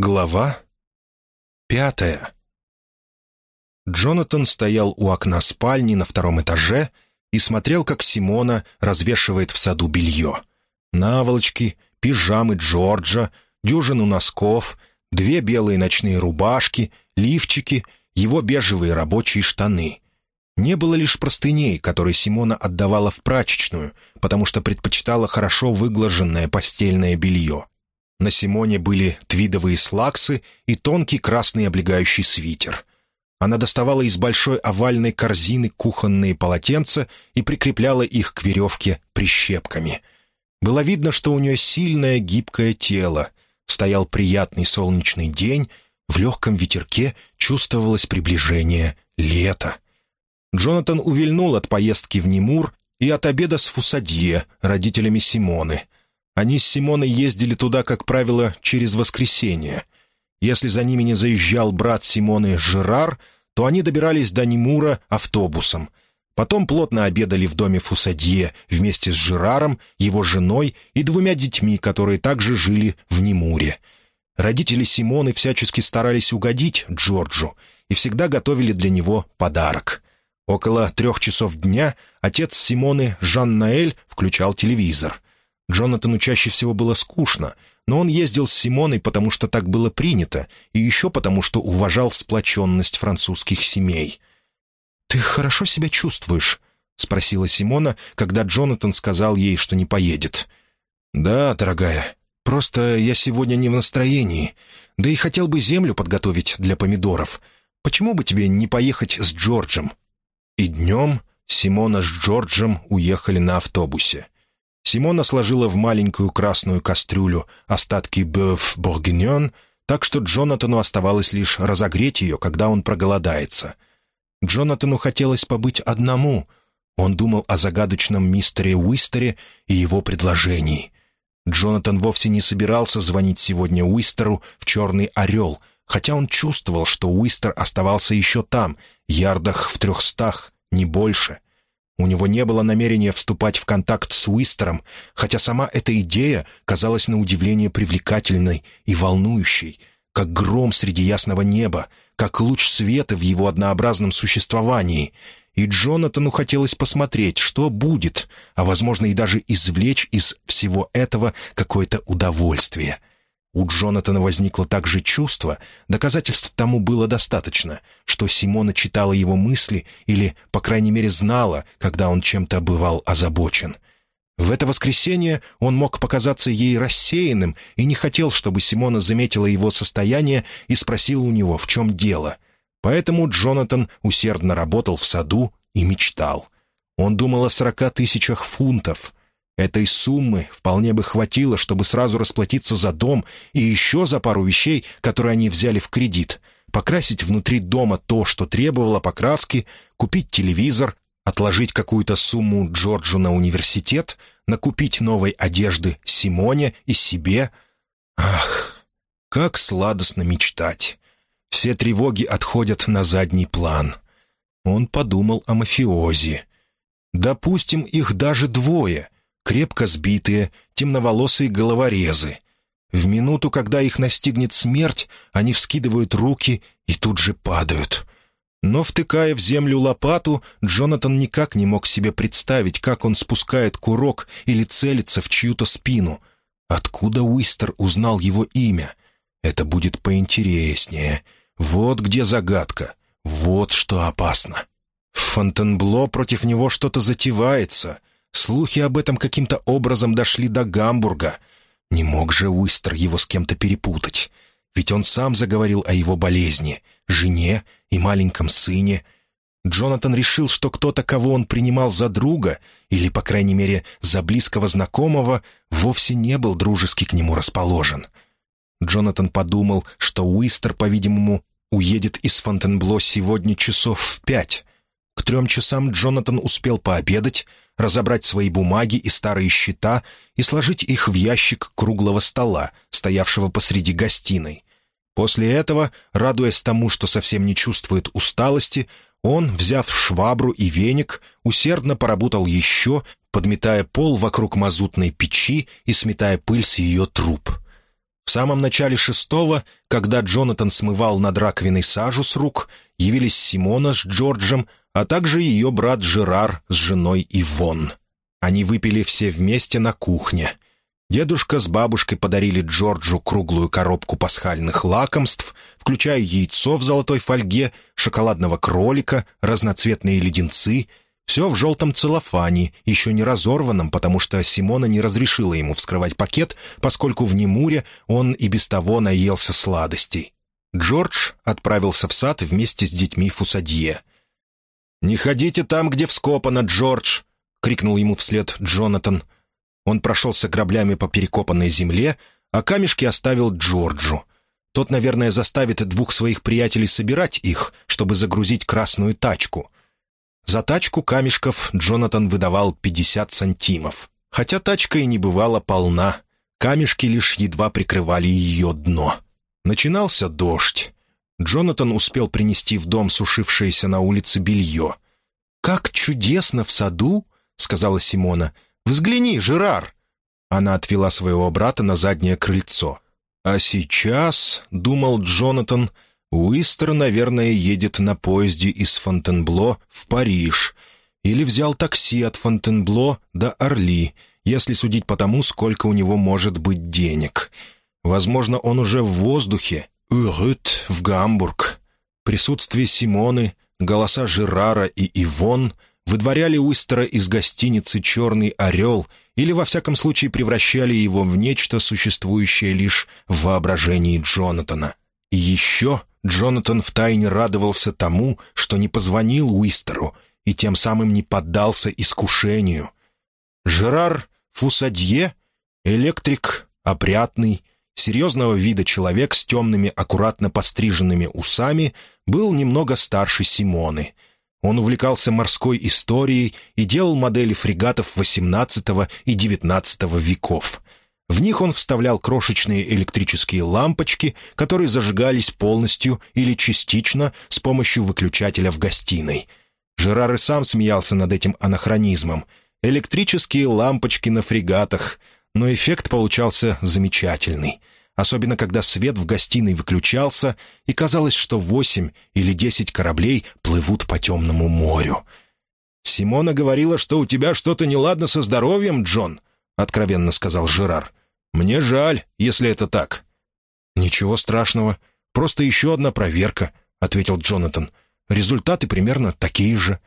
Глава пятая Джонатан стоял у окна спальни на втором этаже и смотрел, как Симона развешивает в саду белье. Наволочки, пижамы Джорджа, дюжину носков, две белые ночные рубашки, лифчики, его бежевые рабочие штаны. Не было лишь простыней, которые Симона отдавала в прачечную, потому что предпочитала хорошо выглаженное постельное белье. На Симоне были твидовые слаксы и тонкий красный облегающий свитер. Она доставала из большой овальной корзины кухонные полотенца и прикрепляла их к веревке прищепками. Было видно, что у нее сильное гибкое тело. Стоял приятный солнечный день, в легком ветерке чувствовалось приближение лета. Джонатан увильнул от поездки в Немур и от обеда с Фусадье, родителями Симоны — они с Симоной ездили туда, как правило, через воскресенье. Если за ними не заезжал брат Симоны Жерар, то они добирались до Немура автобусом. Потом плотно обедали в доме Фусадье вместе с Жераром, его женой и двумя детьми, которые также жили в Немуре. Родители Симоны всячески старались угодить Джорджу и всегда готовили для него подарок. Около трех часов дня отец Симоны, Жан-Наэль, включал телевизор — Джонатану чаще всего было скучно, но он ездил с Симоной, потому что так было принято, и еще потому, что уважал сплоченность французских семей. «Ты хорошо себя чувствуешь?» — спросила Симона, когда Джонатан сказал ей, что не поедет. «Да, дорогая, просто я сегодня не в настроении, да и хотел бы землю подготовить для помидоров. Почему бы тебе не поехать с Джорджем?» И днем Симона с Джорджем уехали на автобусе. Симона сложила в маленькую красную кастрюлю остатки бёв боргиньон, так что Джонатану оставалось лишь разогреть ее, когда он проголодается. Джонатану хотелось побыть одному. Он думал о загадочном мистере Уистере и его предложении. Джонатан вовсе не собирался звонить сегодня Уистеру в «Черный орел», хотя он чувствовал, что Уистер оставался еще там, ярдах в трехстах, не больше — у него не было намерения вступать в контакт с Уистером, хотя сама эта идея казалась на удивление привлекательной и волнующей, как гром среди ясного неба, как луч света в его однообразном существовании. И Джонатану хотелось посмотреть, что будет, а, возможно, и даже извлечь из всего этого какое-то удовольствие — у Джонатана возникло также чувство, доказательств тому было достаточно, что Симона читала его мысли или, по крайней мере, знала, когда он чем-то бывал озабочен. В это воскресенье он мог показаться ей рассеянным и не хотел, чтобы Симона заметила его состояние и спросила у него, в чем дело. Поэтому Джонатан усердно работал в саду и мечтал. Он думал о сорока тысячах фунтов — Этой суммы вполне бы хватило, чтобы сразу расплатиться за дом и еще за пару вещей, которые они взяли в кредит, покрасить внутри дома то, что требовало покраски, купить телевизор, отложить какую-то сумму Джорджу на университет, накупить новой одежды Симоне и себе. Ах, как сладостно мечтать! Все тревоги отходят на задний план. Он подумал о мафиози. Допустим, их даже двое — крепко сбитые, темноволосые головорезы. В минуту, когда их настигнет смерть, они вскидывают руки и тут же падают. Но, втыкая в землю лопату, Джонатан никак не мог себе представить, как он спускает курок или целится в чью-то спину. Откуда Уистер узнал его имя? Это будет поинтереснее. Вот где загадка. Вот что опасно. Фонтенбло против него что-то затевается. Слухи об этом каким-то образом дошли до Гамбурга. Не мог же Уистер его с кем-то перепутать. Ведь он сам заговорил о его болезни, жене и маленьком сыне. Джонатан решил, что кто-то, кого он принимал за друга, или, по крайней мере, за близкого знакомого, вовсе не был дружески к нему расположен. Джонатан подумал, что Уистер, по-видимому, уедет из Фонтенбло сегодня часов в пять. К трем часам Джонатан успел пообедать, разобрать свои бумаги и старые счета и сложить их в ящик круглого стола, стоявшего посреди гостиной. После этого, радуясь тому, что совсем не чувствует усталости, он, взяв швабру и веник, усердно поработал еще, подметая пол вокруг мазутной печи и сметая пыль с ее труб. В самом начале шестого, когда Джонатан смывал над раковиной сажу с рук, явились Симона с Джорджем, а также ее брат Жерар с женой Ивон. Они выпили все вместе на кухне. Дедушка с бабушкой подарили Джорджу круглую коробку пасхальных лакомств, включая яйцо в золотой фольге, шоколадного кролика, разноцветные леденцы — все в желтом целлофане, еще не разорванном, потому что Симона не разрешила ему вскрывать пакет, поскольку в Немуре он и без того наелся сладостей. Джордж отправился в сад вместе с детьми Фусадье. «Не ходите там, где вскопано, Джордж!» — крикнул ему вслед Джонатан. Он прошелся граблями по перекопанной земле, а камешки оставил Джорджу. Тот, наверное, заставит двух своих приятелей собирать их, чтобы загрузить красную тачку — за тачку камешков Джонатан выдавал 50 сантимов. Хотя тачка и не бывала полна, камешки лишь едва прикрывали ее дно. Начинался дождь. Джонатан успел принести в дом сушившееся на улице белье. «Как чудесно в саду!» — сказала Симона. «Взгляни, Жерар!» Она отвела своего брата на заднее крыльцо. «А сейчас, — думал Джонатан, — Уистер, наверное, едет на поезде из Фонтенбло в Париж или взял такси от Фонтенбло до Орли, если судить по тому, сколько у него может быть денег. Возможно, он уже в воздухе, Урют, в Гамбург. Присутствие Симоны, голоса Жерара и Ивон выдворяли Уистера из гостиницы «Черный орел» или, во всяком случае, превращали его в нечто, существующее лишь в воображении Джонатана. И еще Джонатан втайне радовался тому, что не позвонил Уистеру и тем самым не поддался искушению. Жерар Фусадье, электрик, опрятный, серьезного вида человек с темными, аккуратно постриженными усами, был немного старше Симоны. Он увлекался морской историей и делал модели фрегатов XVIII и XIX веков. В них он вставлял крошечные электрические лампочки, которые зажигались полностью или частично с помощью выключателя в гостиной. Жерар и сам смеялся над этим анахронизмом. Электрические лампочки на фрегатах, но эффект получался замечательный. Особенно, когда свет в гостиной выключался, и казалось, что восемь или десять кораблей плывут по темному морю. «Симона говорила, что у тебя что-то неладно со здоровьем, Джон», — откровенно сказал Жерар. «Мне жаль, если это так». «Ничего страшного. Просто еще одна проверка», — ответил Джонатан. «Результаты примерно такие же».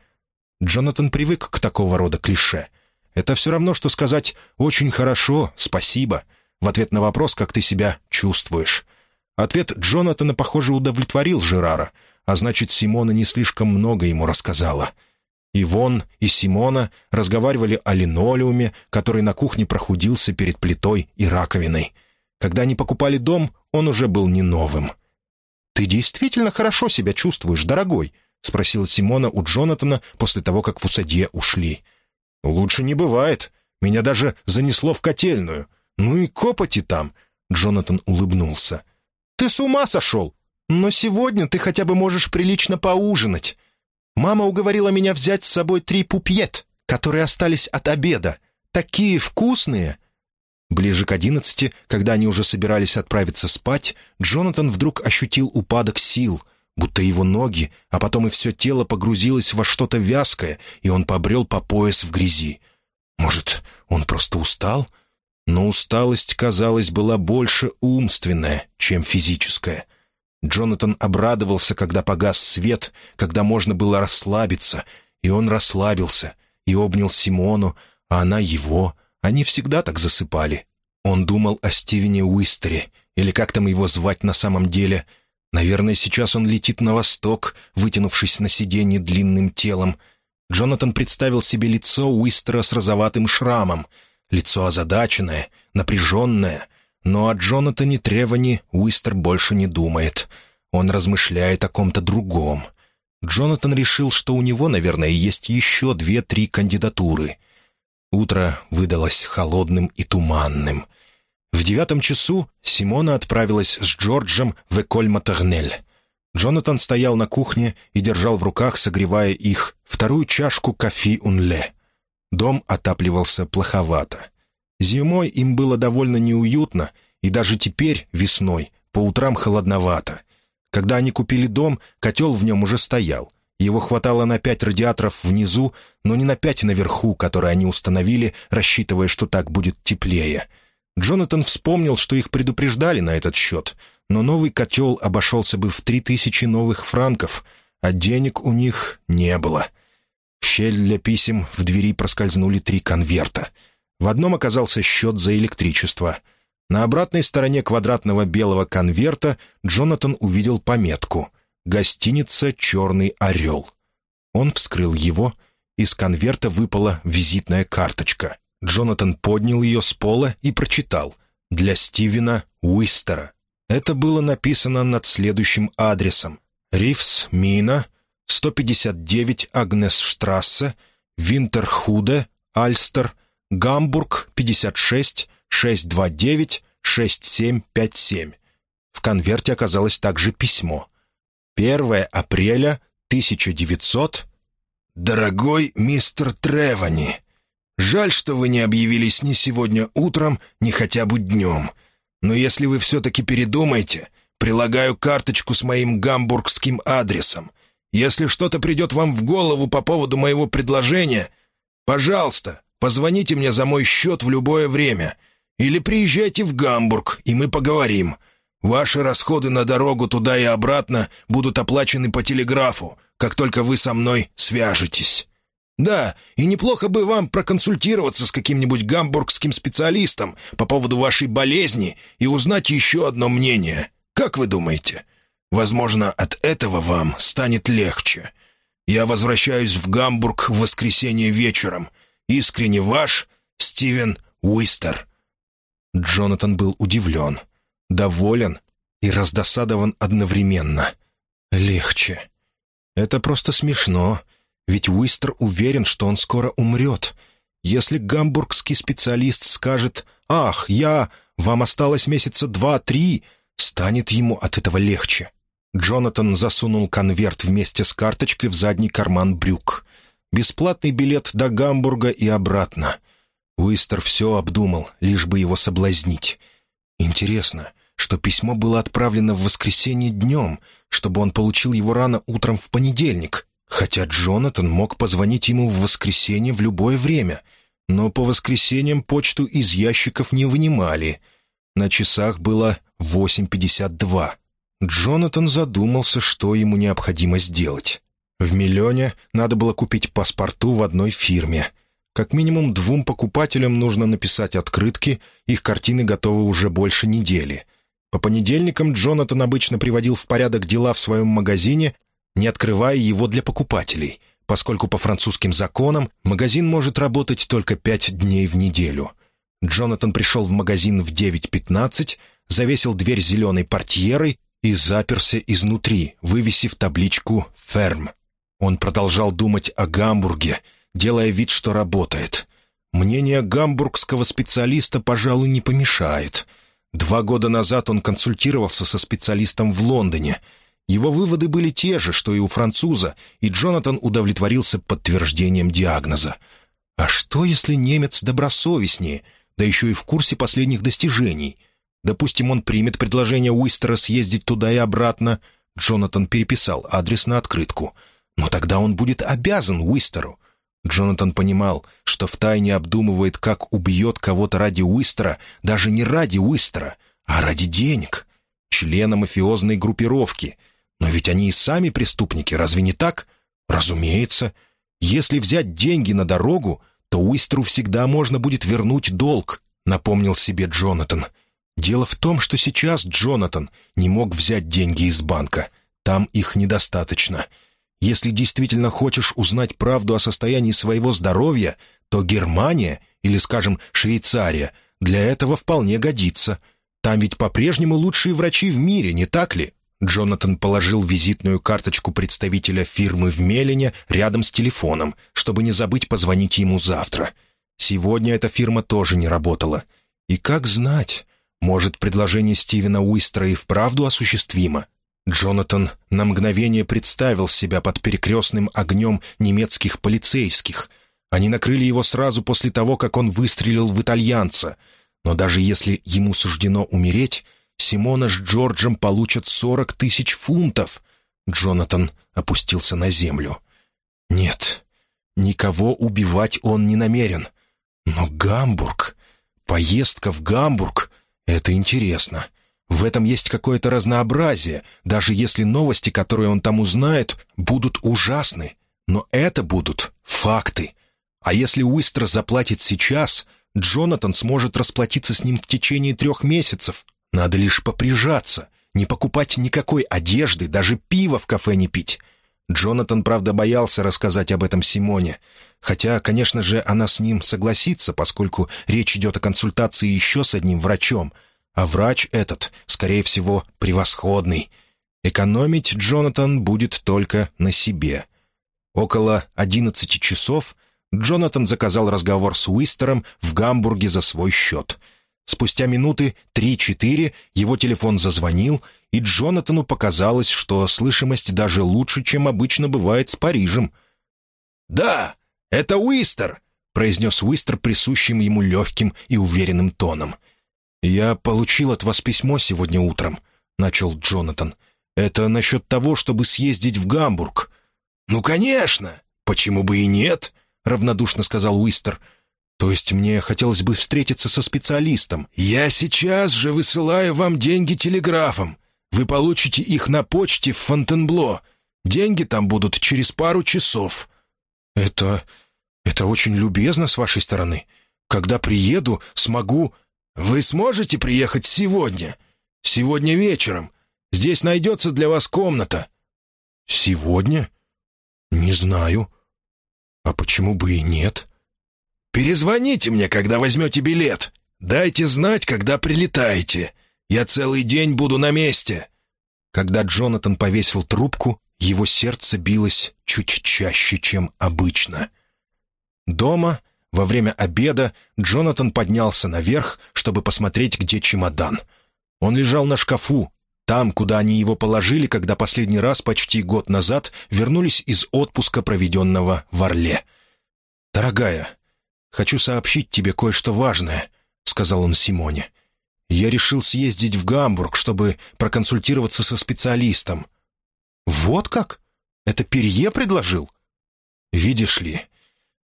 Джонатан привык к такого рода клише. Это все равно, что сказать «очень хорошо, спасибо» в ответ на вопрос, как ты себя чувствуешь. Ответ Джонатана, похоже, удовлетворил Жерара, а значит, Симона не слишком много ему рассказала. Ивон и Симона разговаривали о линолеуме, который на кухне прохудился перед плитой и раковиной. Когда они покупали дом, он уже был не новым. «Ты действительно хорошо себя чувствуешь, дорогой?» — спросила Симона у Джонатана после того, как в усадье ушли. «Лучше не бывает. Меня даже занесло в котельную. Ну и копоти там!» — Джонатан улыбнулся. «Ты с ума сошел? Но сегодня ты хотя бы можешь прилично поужинать. Мама уговорила меня взять с собой три пупьет, которые остались от обеда. Такие вкусные!» Ближе к одиннадцати, когда они уже собирались отправиться спать, Джонатан вдруг ощутил упадок сил, будто его ноги, а потом и все тело погрузилось во что-то вязкое, и он побрел по пояс в грязи. Может, он просто устал? Но усталость, казалось, была больше умственная, чем физическая — Джонатан обрадовался, когда погас свет, когда можно было расслабиться, и он расслабился, и обнял Симону, а она его. Они всегда так засыпали. Он думал о Стивене Уистере, или как там его звать на самом деле. Наверное, сейчас он летит на восток, вытянувшись на сиденье длинным телом. Джонатан представил себе лицо Уистера с розоватым шрамом, лицо озадаченное, напряженное, но о Джонатане Тревани Уистер больше не думает. Он размышляет о ком-то другом. Джонатан решил, что у него, наверное, есть еще две-три кандидатуры. Утро выдалось холодным и туманным. В девятом часу Симона отправилась с Джорджем в Эколь-Матернель. Джонатан стоял на кухне и держал в руках, согревая их, вторую чашку кофе-унле. Дом отапливался плоховато. Зимой им было довольно неуютно, И даже теперь, весной, по утрам холодновато. Когда они купили дом, котел в нем уже стоял. Его хватало на пять радиаторов внизу, но не на пять наверху, которые они установили, рассчитывая, что так будет теплее. Джонатан вспомнил, что их предупреждали на этот счет, но новый котел обошелся бы в три тысячи новых франков, а денег у них не было. В щель для писем в двери проскользнули три конверта. В одном оказался счет за электричество — на обратной стороне квадратного белого конверта Джонатан увидел пометку «Гостиница «Черный орел». Он вскрыл его, из конверта выпала визитная карточка. Джонатан поднял ее с пола и прочитал «Для Стивена Уистера». Это было написано над следующим адресом. Ривс, Мина, 159 Агнес-штрассе, Винтерхуде, Альстер, Гамбург, 56, 629-6757. В конверте оказалось также письмо. 1 апреля 1900... «Дорогой мистер Тревани, жаль, что вы не объявились ни сегодня утром, ни хотя бы днем. Но если вы все-таки передумаете, прилагаю карточку с моим гамбургским адресом. Если что-то придет вам в голову по поводу моего предложения, пожалуйста, позвоните мне за мой счет в любое время. Или приезжайте в Гамбург, и мы поговорим. Ваши расходы на дорогу туда и обратно будут оплачены по телеграфу, как только вы со мной свяжетесь. Да, и неплохо бы вам проконсультироваться с каким-нибудь гамбургским специалистом по поводу вашей болезни и узнать еще одно мнение. Как вы думаете? Возможно, от этого вам станет легче. Я возвращаюсь в Гамбург в воскресенье вечером. Искренне ваш Стивен Уистер. Джонатан был удивлен, доволен и раздосадован одновременно. Легче. Это просто смешно, ведь Уистер уверен, что он скоро умрет. Если гамбургский специалист скажет «Ах, я... Вам осталось месяца два-три», станет ему от этого легче. Джонатан засунул конверт вместе с карточкой в задний карман брюк. Бесплатный билет до Гамбурга и обратно — Уистер все обдумал, лишь бы его соблазнить. Интересно, что письмо было отправлено в воскресенье днем, чтобы он получил его рано утром в понедельник, хотя Джонатан мог позвонить ему в воскресенье в любое время, но по воскресеньям почту из ящиков не вынимали. На часах было 8.52. Джонатан задумался, что ему необходимо сделать. В Миллионе надо было купить паспорту в одной фирме — как минимум двум покупателям нужно написать открытки, их картины готовы уже больше недели. По понедельникам Джонатан обычно приводил в порядок дела в своем магазине, не открывая его для покупателей, поскольку по французским законам магазин может работать только пять дней в неделю. Джонатан пришел в магазин в 9.15, завесил дверь зеленой портьерой и заперся изнутри, вывесив табличку «Ферм». Он продолжал думать о Гамбурге — делая вид, что работает. Мнение гамбургского специалиста, пожалуй, не помешает. Два года назад он консультировался со специалистом в Лондоне. Его выводы были те же, что и у француза, и Джонатан удовлетворился подтверждением диагноза. А что, если немец добросовестнее, да еще и в курсе последних достижений? Допустим, он примет предложение Уистера съездить туда и обратно. Джонатан переписал адрес на открытку. Но тогда он будет обязан Уистеру. Джонатан понимал, что втайне обдумывает, как убьет кого-то ради Уистера, даже не ради Уистера, а ради денег. Члена мафиозной группировки. Но ведь они и сами преступники, разве не так? Разумеется. Если взять деньги на дорогу, то Уистеру всегда можно будет вернуть долг, напомнил себе Джонатан. Дело в том, что сейчас Джонатан не мог взять деньги из банка. Там их недостаточно — если действительно хочешь узнать правду о состоянии своего здоровья, то Германия или, скажем, Швейцария для этого вполне годится. Там ведь по-прежнему лучшие врачи в мире, не так ли?» Джонатан положил визитную карточку представителя фирмы в Мелине рядом с телефоном, чтобы не забыть позвонить ему завтра. Сегодня эта фирма тоже не работала. И как знать, может, предложение Стивена Уистера и вправду осуществимо. Джонатан на мгновение представил себя под перекрестным огнем немецких полицейских. Они накрыли его сразу после того, как он выстрелил в итальянца. Но даже если ему суждено умереть, Симона с Джорджем получат сорок тысяч фунтов. Джонатан опустился на землю. Нет, никого убивать он не намерен. Но Гамбург, поездка в Гамбург — это интересно. В этом есть какое-то разнообразие, даже если новости, которые он там узнает, будут ужасны. Но это будут факты. А если Уистер заплатит сейчас, Джонатан сможет расплатиться с ним в течение трех месяцев. Надо лишь поприжаться, не покупать никакой одежды, даже пива в кафе не пить. Джонатан, правда, боялся рассказать об этом Симоне. Хотя, конечно же, она с ним согласится, поскольку речь идет о консультации еще с одним врачом. А врач этот, скорее всего, превосходный. Экономить Джонатан будет только на себе. Около одиннадцати часов Джонатан заказал разговор с Уистером в Гамбурге за свой счет. Спустя минуты три-четыре его телефон зазвонил, и Джонатану показалось, что слышимость даже лучше, чем обычно бывает с Парижем. «Да, это Уистер», — произнес Уистер присущим ему легким и уверенным тоном. «Я получил от вас письмо сегодня утром», — начал Джонатан. «Это насчет того, чтобы съездить в Гамбург». «Ну, конечно! Почему бы и нет?» — равнодушно сказал Уистер. «То есть мне хотелось бы встретиться со специалистом». «Я сейчас же высылаю вам деньги телеграфом. Вы получите их на почте в Фонтенбло. Деньги там будут через пару часов». «Это... это очень любезно с вашей стороны. Когда приеду, смогу...» «Вы сможете приехать сегодня? Сегодня вечером. Здесь найдется для вас комната». «Сегодня? Не знаю. А почему бы и нет?» «Перезвоните мне, когда возьмете билет. Дайте знать, когда прилетаете. Я целый день буду на месте». Когда Джонатан повесил трубку, его сердце билось чуть чаще, чем обычно. Дома, во время обеда, Джонатан поднялся наверх, чтобы посмотреть, где чемодан. Он лежал на шкафу, там, куда они его положили, когда последний раз почти год назад вернулись из отпуска, проведенного в Орле. «Дорогая, хочу сообщить тебе кое-что важное», — сказал он Симоне. «Я решил съездить в Гамбург, чтобы проконсультироваться со специалистом». «Вот как? Это Перье предложил?» «Видишь ли,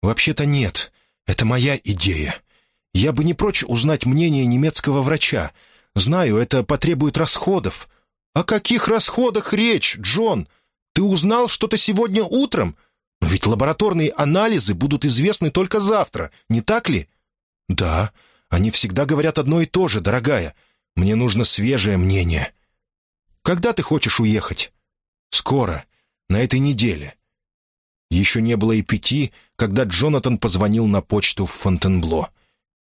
вообще-то нет. Это моя идея. Я бы не прочь узнать мнение немецкого врача. Знаю, это потребует расходов». «О каких расходах речь, Джон? Ты узнал что-то сегодня утром? Но ведь лабораторные анализы будут известны только завтра, не так ли?» «Да, они всегда говорят одно и то же, дорогая. Мне нужно свежее мнение». «Когда ты хочешь уехать?» «Скоро, на этой неделе». Еще не было и пяти, когда Джонатан позвонил на почту в Фонтенбло.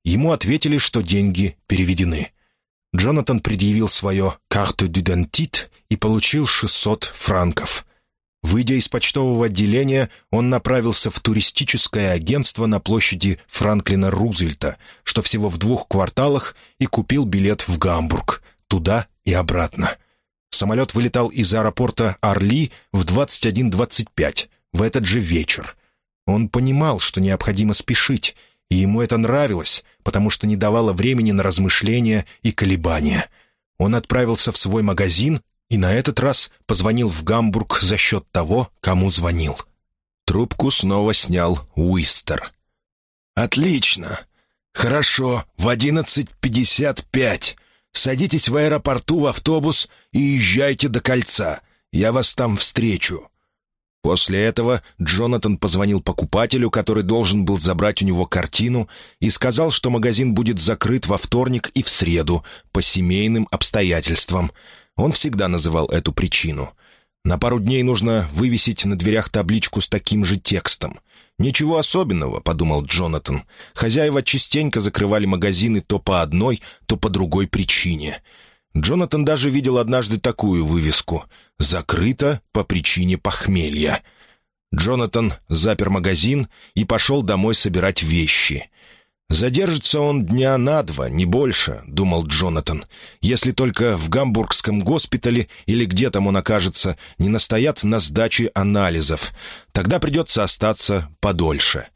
Ему ответили, что деньги переведены. Джонатан предъявил свое «карту дюдентит» и получил 600 франков. Выйдя из почтового отделения, он направился в туристическое агентство на площади Франклина Рузвельта, что всего в двух кварталах, и купил билет в Гамбург, туда и обратно. Самолет вылетал из аэропорта Орли в 21.25, в этот же вечер. Он понимал, что необходимо спешить, и ему это нравилось, потому что не давало времени на размышления и колебания. Он отправился в свой магазин и на этот раз позвонил в Гамбург за счет того, кому звонил. Трубку снова снял Уистер. «Отлично. Хорошо, в одиннадцать пятьдесят пять. Садитесь в аэропорту в автобус и езжайте до кольца. Я вас там встречу». После этого Джонатан позвонил покупателю, который должен был забрать у него картину, и сказал, что магазин будет закрыт во вторник и в среду по семейным обстоятельствам. Он всегда называл эту причину. На пару дней нужно вывесить на дверях табличку с таким же текстом. «Ничего особенного», — подумал Джонатан. Хозяева частенько закрывали магазины то по одной, то по другой причине. Джонатан даже видел однажды такую вывеску «Закрыто по причине похмелья». Джонатан запер магазин и пошел домой собирать вещи. «Задержится он дня на два, не больше», — думал Джонатан, «если только в гамбургском госпитале или где там он окажется, не настоят на сдаче анализов. Тогда придется остаться подольше».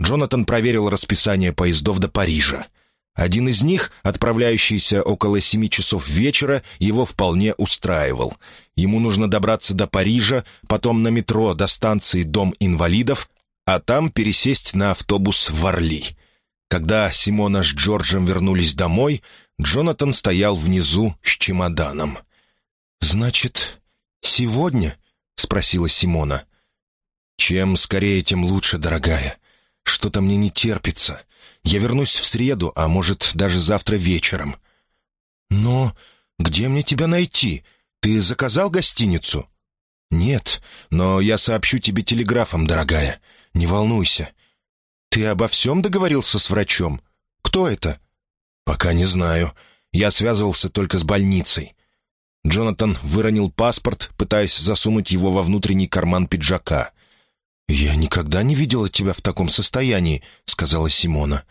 Джонатан проверил расписание поездов до Парижа. Один из них, отправляющийся около семи часов вечера, его вполне устраивал. Ему нужно добраться до Парижа, потом на метро до станции «Дом инвалидов», а там пересесть на автобус в Орли. Когда Симона с Джорджем вернулись домой, Джонатан стоял внизу с чемоданом. «Значит, сегодня?» — спросила Симона. «Чем скорее, тем лучше, дорогая. Что-то мне не терпится. Я вернусь в среду, а может, даже завтра вечером». «Но где мне тебя найти? Ты заказал гостиницу?» «Нет, но я сообщу тебе телеграфом, дорогая. Не волнуйся. Ты обо всем договорился с врачом? Кто это?» «Пока не знаю. Я связывался только с больницей». Джонатан выронил паспорт, пытаясь засунуть его во внутренний карман пиджака. «Я никогда не видела тебя в таком состоянии», — сказала Симона.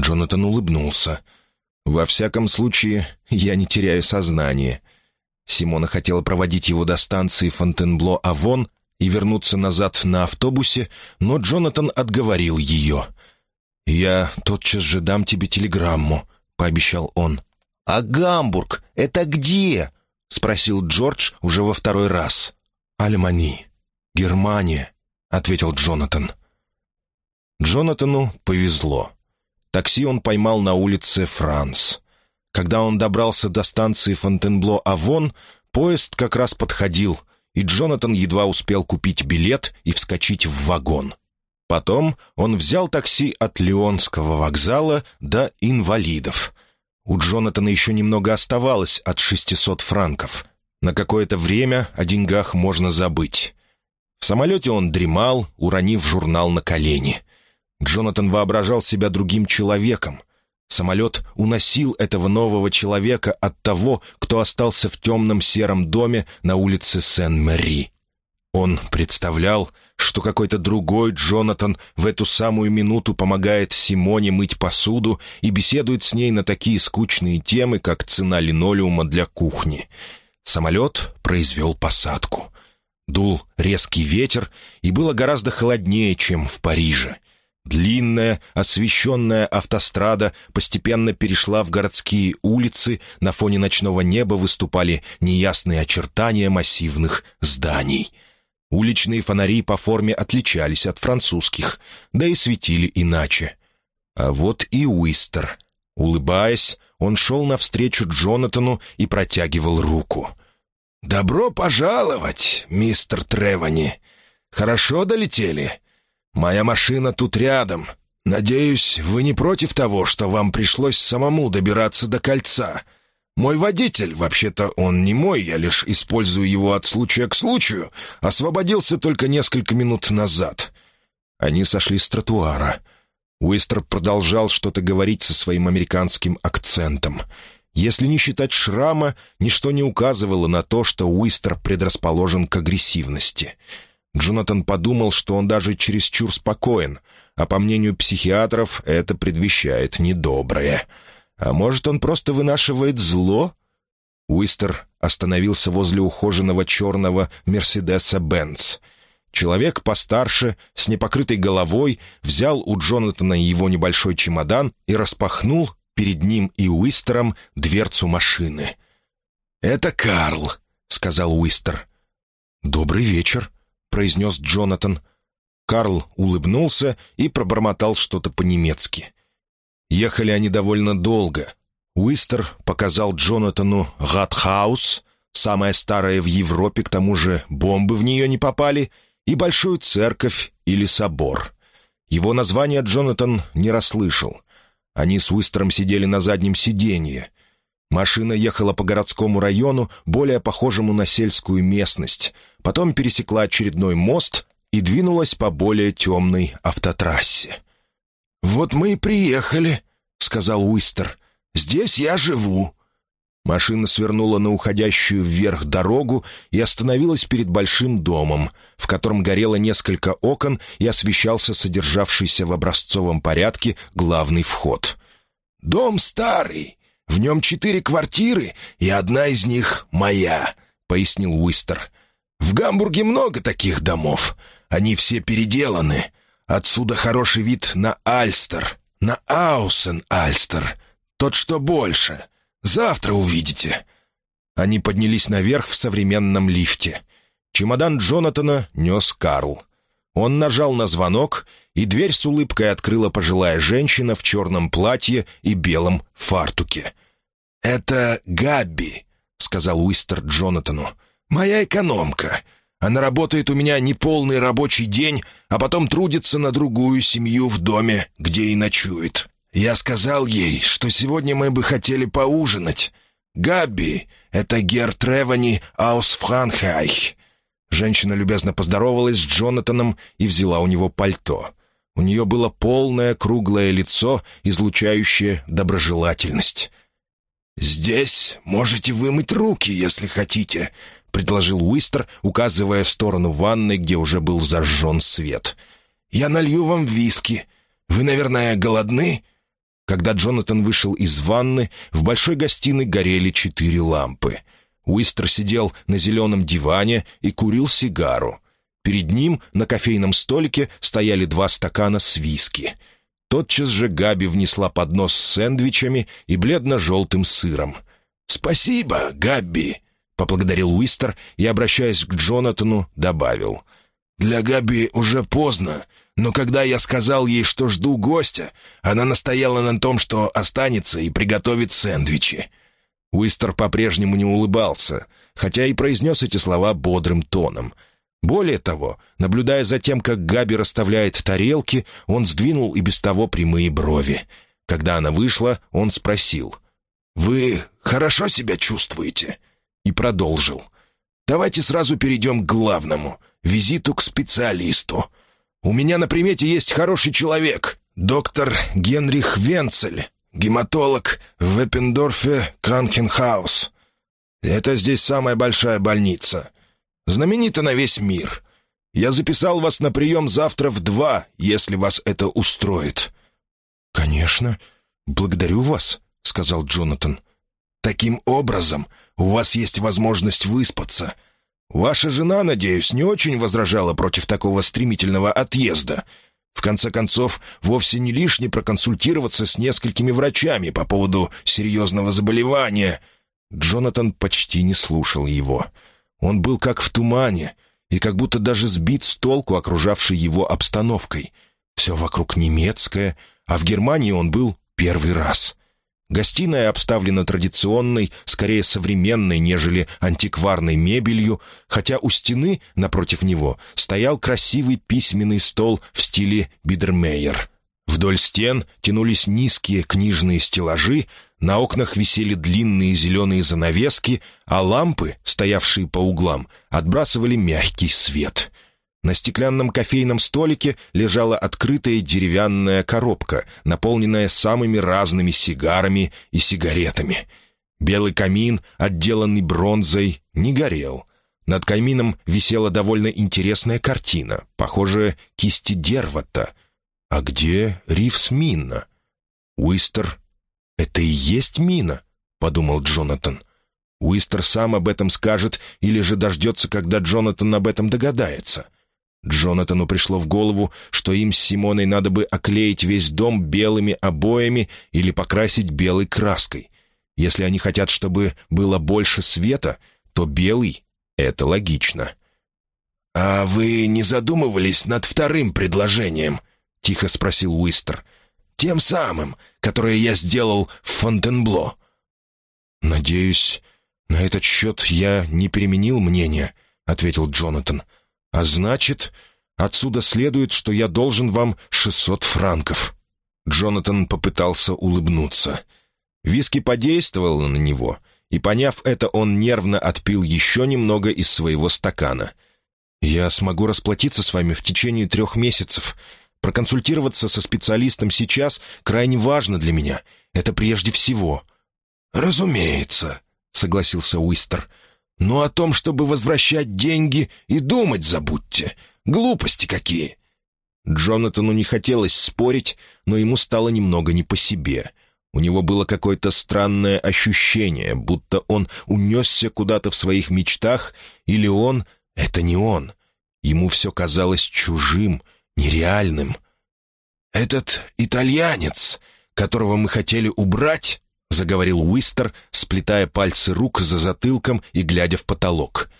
Джонатан улыбнулся. «Во всяком случае, я не теряю сознание». Симона хотела проводить его до станции Фонтенбло-Авон и вернуться назад на автобусе, но Джонатан отговорил ее. «Я тотчас же дам тебе телеграмму», — пообещал он. «А Гамбург — это где?» — спросил Джордж уже во второй раз. «Альмани. Германия», — ответил Джонатан. Джонатану повезло. Такси он поймал на улице Франс. Когда он добрался до станции Фонтенбло-Авон, поезд как раз подходил, и Джонатан едва успел купить билет и вскочить в вагон. Потом он взял такси от Лионского вокзала до инвалидов. У Джонатана еще немного оставалось от 600 франков. На какое-то время о деньгах можно забыть. В самолете он дремал, уронив журнал на колени. Джонатан воображал себя другим человеком. Самолет уносил этого нового человека от того, кто остался в темном сером доме на улице Сен-Мэри. Он представлял, что какой-то другой Джонатан в эту самую минуту помогает Симоне мыть посуду и беседует с ней на такие скучные темы, как цена линолеума для кухни. Самолет произвел посадку. Дул резкий ветер, и было гораздо холоднее, чем в Париже. Длинная, освещенная автострада постепенно перешла в городские улицы, на фоне ночного неба выступали неясные очертания массивных зданий. Уличные фонари по форме отличались от французских, да и светили иначе. А вот и Уистер. Улыбаясь, он шел навстречу Джонатану и протягивал руку — «Добро пожаловать, мистер Тревани. Хорошо долетели? Моя машина тут рядом. Надеюсь, вы не против того, что вам пришлось самому добираться до кольца. Мой водитель, вообще-то он не мой, я лишь использую его от случая к случаю, освободился только несколько минут назад». Они сошли с тротуара. Уистер продолжал что-то говорить со своим американским акцентом — если не считать шрама, ничто не указывало на то, что Уистер предрасположен к агрессивности. Джонатан подумал, что он даже чересчур спокоен, а по мнению психиатров это предвещает недоброе. А может, он просто вынашивает зло? Уистер остановился возле ухоженного черного «Мерседеса Бенц». Человек постарше, с непокрытой головой, взял у Джонатана его небольшой чемодан и распахнул, перед ним и Уистером дверцу машины. «Это Карл», — сказал Уистер. «Добрый вечер», — произнес Джонатан. Карл улыбнулся и пробормотал что-то по-немецки. Ехали они довольно долго. Уистер показал Джонатану Гатхаус, самая старая в Европе, к тому же бомбы в нее не попали, и большую церковь или собор. Его название Джонатан не расслышал. Они с Уистером сидели на заднем сиденье. Машина ехала по городскому району, более похожему на сельскую местность, потом пересекла очередной мост и двинулась по более темной автотрассе. «Вот мы и приехали», — сказал Уистер. «Здесь я живу». Машина свернула на уходящую вверх дорогу и остановилась перед большим домом, в котором горело несколько окон и освещался содержавшийся в образцовом порядке главный вход. «Дом старый, в нем четыре квартиры, и одна из них моя», — пояснил Уистер. «В Гамбурге много таких домов. Они все переделаны. Отсюда хороший вид на Альстер, на Аусен-Альстер. тот, что больше. Завтра увидите». Они поднялись наверх в современном лифте. Чемодан Джонатана нес Карл. Он нажал на звонок, и дверь с улыбкой открыла пожилая женщина в черном платье и белом фартуке. «Это Габби», — сказал Уистер Джонатану. «Моя экономка. Она работает у меня неполный рабочий день, а потом трудится на другую семью в доме, где и ночует. Я сказал ей, что сегодня мы бы хотели поужинать. Габби — это Гер Тревани Аус Франхайх». Женщина любезно поздоровалась с Джонатаном и взяла у него пальто. У нее было полное круглое лицо, излучающее доброжелательность. «Здесь можете вымыть руки, если хотите», — предложил Уистер, указывая в сторону ванной, где уже был зажжен свет. «Я налью вам виски. Вы, наверное, голодны?» Когда Джонатан вышел из ванны, в большой гостиной горели четыре лампы. Уистер сидел на зеленом диване и курил сигару. Перед ним на кофейном столике стояли два стакана с виски — Тотчас же Габи внесла поднос с сэндвичами и бледно-желтым сыром. «Спасибо, Габи!» — поблагодарил Уистер и, обращаясь к Джонатану, добавил. «Для Габи уже поздно, но когда я сказал ей, что жду гостя, она настояла на том, что останется и приготовит сэндвичи». Уистер по-прежнему не улыбался, хотя и произнес эти слова бодрым тоном — более того, наблюдая за тем, как Габи расставляет тарелки, он сдвинул и без того прямые брови. Когда она вышла, он спросил. «Вы хорошо себя чувствуете?» И продолжил. «Давайте сразу перейдем к главному — визиту к специалисту. У меня на примете есть хороший человек, доктор Генрих Венцель, гематолог в Веппендорфе Кранкенхаус. Это здесь самая большая больница. Знаменита на весь мир. Я записал вас на прием завтра в два, если вас это устроит». «Конечно. Благодарю вас», — сказал Джонатан. «Таким образом, у вас есть возможность выспаться. Ваша жена, надеюсь, не очень возражала против такого стремительного отъезда. В конце концов, вовсе не лишне проконсультироваться с несколькими врачами по поводу серьезного заболевания». Джонатан почти не слушал его. Он был как в тумане и как будто даже сбит с толку окружавшей его обстановкой. Все вокруг немецкое, а в Германии он был первый раз. Гостиная обставлена традиционной, скорее современной, нежели антикварной мебелью, хотя у стены, напротив него, стоял красивый письменный стол в стиле Бидермейер. Вдоль стен тянулись низкие книжные стеллажи, на окнах висели длинные зеленые занавески, а лампы, стоявшие по углам, отбрасывали мягкий свет. На стеклянном кофейном столике лежала открытая деревянная коробка, наполненная самыми разными сигарами и сигаретами. Белый камин, отделанный бронзой, не горел. Над камином висела довольно интересная картина, похожая кисти Дервата. А где Ривс Минна? Уистер «Это и есть мина», — подумал Джонатан. Уистер сам об этом скажет или же дождется, когда Джонатан об этом догадается. Джонатану пришло в голову, что им с Симоной надо бы оклеить весь дом белыми обоями или покрасить белой краской. Если они хотят, чтобы было больше света, то белый — это логично. «А вы не задумывались над вторым предложением?» — тихо спросил Уистер. — тем самым, которое я сделал в Фонтенбло». «Надеюсь, на этот счет я не переменил мнение», — ответил Джонатан. «А значит, отсюда следует, что я должен вам шестьсот франков». Джонатан попытался улыбнуться. Виски подействовало на него, и, поняв это, он нервно отпил еще немного из своего стакана. «Я смогу расплатиться с вами в течение трех месяцев. Проконсультироваться со специалистом сейчас крайне важно для меня. Это прежде всего». «Разумеется», — согласился Уистер. «Но о том, чтобы возвращать деньги, и думать забудьте. Глупости какие!» Джонатану не хотелось спорить, но ему стало немного не по себе. У него было какое-то странное ощущение, будто он унесся куда-то в своих мечтах, или он — это не он. Ему все казалось чужим — нереальным. «Этот итальянец, которого мы хотели убрать», — заговорил Уистер, сплетая пальцы рук за затылком и глядя в потолок.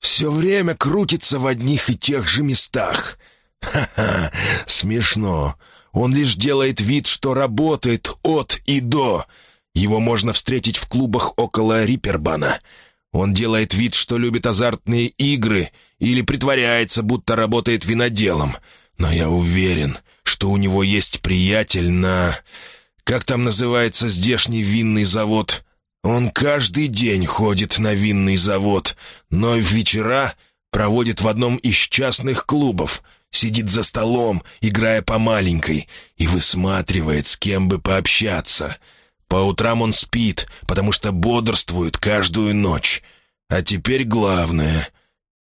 «Все время крутится в одних и тех же местах. Ха-ха, смешно. Он лишь делает вид, что работает от и до. Его можно встретить в клубах около Рипербана. Он делает вид, что любит азартные игры или притворяется, будто работает виноделом. Но я уверен, что у него есть приятель на... Как там называется здешний винный завод? Он каждый день ходит на винный завод, но вечера проводит в одном из частных клубов, сидит за столом, играя по маленькой, и высматривает, с кем бы пообщаться. По утрам он спит, потому что бодрствует каждую ночь. А теперь главное.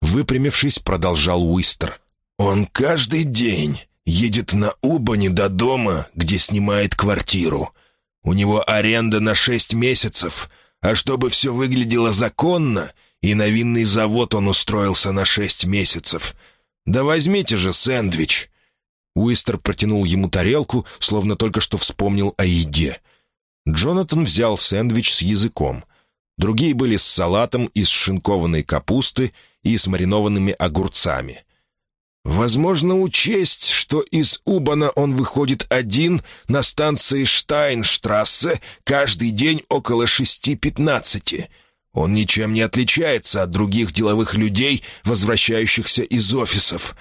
Выпрямившись, продолжал Уистер. Он каждый день едет на Убани до дома, где снимает квартиру. У него аренда на шесть месяцев, а чтобы все выглядело законно, и на винный завод он устроился на шесть месяцев. Да возьмите же сэндвич!» Уистер протянул ему тарелку, словно только что вспомнил о еде. Джонатан взял сэндвич с языком. Другие были с салатом из шинкованной капусты и с маринованными огурцами. Возможно учесть, что из Убана он выходит один на станции Штайнштрассе каждый день около шести пятнадцати. Он ничем не отличается от других деловых людей, возвращающихся из офисов.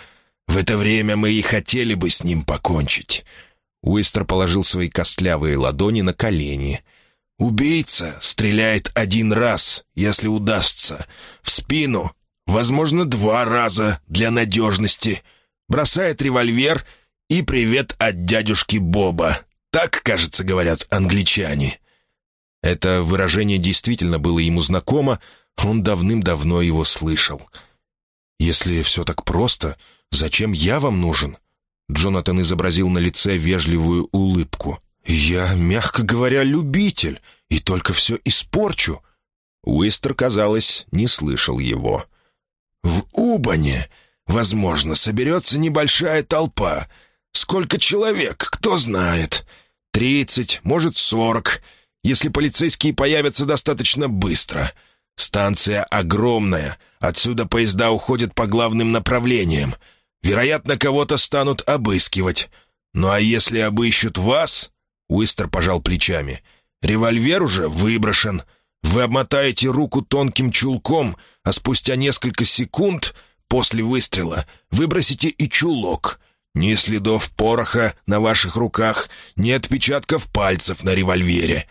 В это время мы и хотели бы с ним покончить». Уистер положил свои костлявые ладони на колени. «Убийца стреляет один раз, если удастся, в спину возможно, два раза для надежности. Бросает револьвер и привет от дядюшки Боба. Так, кажется, говорят англичане. Это выражение действительно было ему знакомо, он давным-давно его слышал. «Если все так просто, зачем я вам нужен?» Джонатан изобразил на лице вежливую улыбку. «Я, мягко говоря, любитель, и только все испорчу». Уистер, казалось, не слышал его. В Убане, возможно, соберется небольшая толпа. Сколько человек, кто знает. Тридцать, может, сорок, если полицейские появятся достаточно быстро. Станция огромная, отсюда поезда уходят по главным направлениям. Вероятно, кого-то станут обыскивать. Ну а если обыщут вас...» Уистер пожал плечами. «Револьвер уже выброшен». Вы обмотаете руку тонким чулком, а спустя несколько секунд после выстрела выбросите и чулок. Ни следов пороха на ваших руках, ни отпечатков пальцев на револьвере.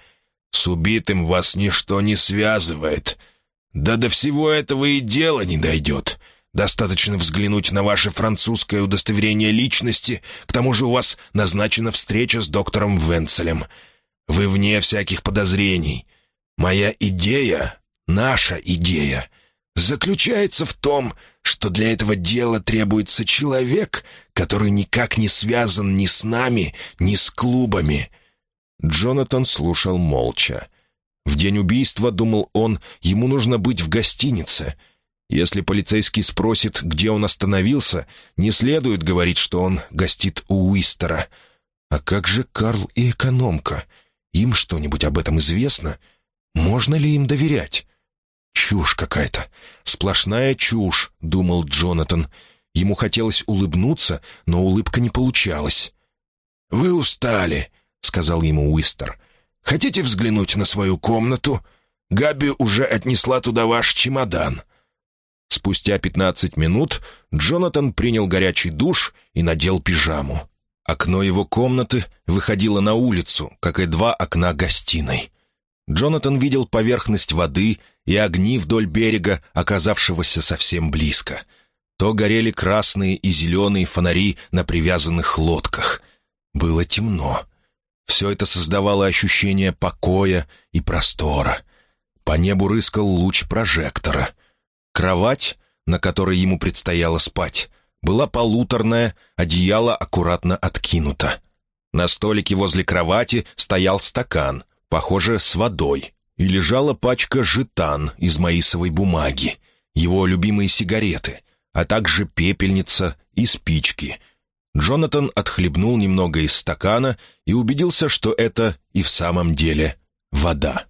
С убитым вас ничто не связывает. Да до всего этого и дела не дойдет. Достаточно взглянуть на ваше французское удостоверение личности, к тому же у вас назначена встреча с доктором Венцелем. Вы вне всяких подозрений. Моя идея, наша идея, заключается в том, что для этого дела требуется человек, который никак не связан ни с нами, ни с клубами». Джонатан слушал молча. В день убийства, думал он, ему нужно быть в гостинице. Если полицейский спросит, где он остановился, не следует говорить, что он гостит у Уистера. А как же Карл и экономка? Им что-нибудь об этом известно?» Можно ли им доверять? «Чушь какая-то. Сплошная чушь», — думал Джонатан. Ему хотелось улыбнуться, но улыбка не получалась. «Вы устали», — сказал ему Уистер. «Хотите взглянуть на свою комнату? Габи уже отнесла туда ваш чемодан». Спустя пятнадцать минут Джонатан принял горячий душ и надел пижаму. Окно его комнаты выходило на улицу, как и два окна гостиной. Джонатан видел поверхность воды и огни вдоль берега, оказавшегося совсем близко. То горели красные и зеленые фонари на привязанных лодках. Было темно. Все это создавало ощущение покоя и простора. По небу рыскал луч прожектора. Кровать, на которой ему предстояло спать, была полуторная, одеяло аккуратно откинуто. На столике возле кровати стоял стакан, похоже, с водой, и лежала пачка жетан из маисовой бумаги, его любимые сигареты, а также пепельница и спички. Джонатан отхлебнул немного из стакана и убедился, что это и в самом деле вода.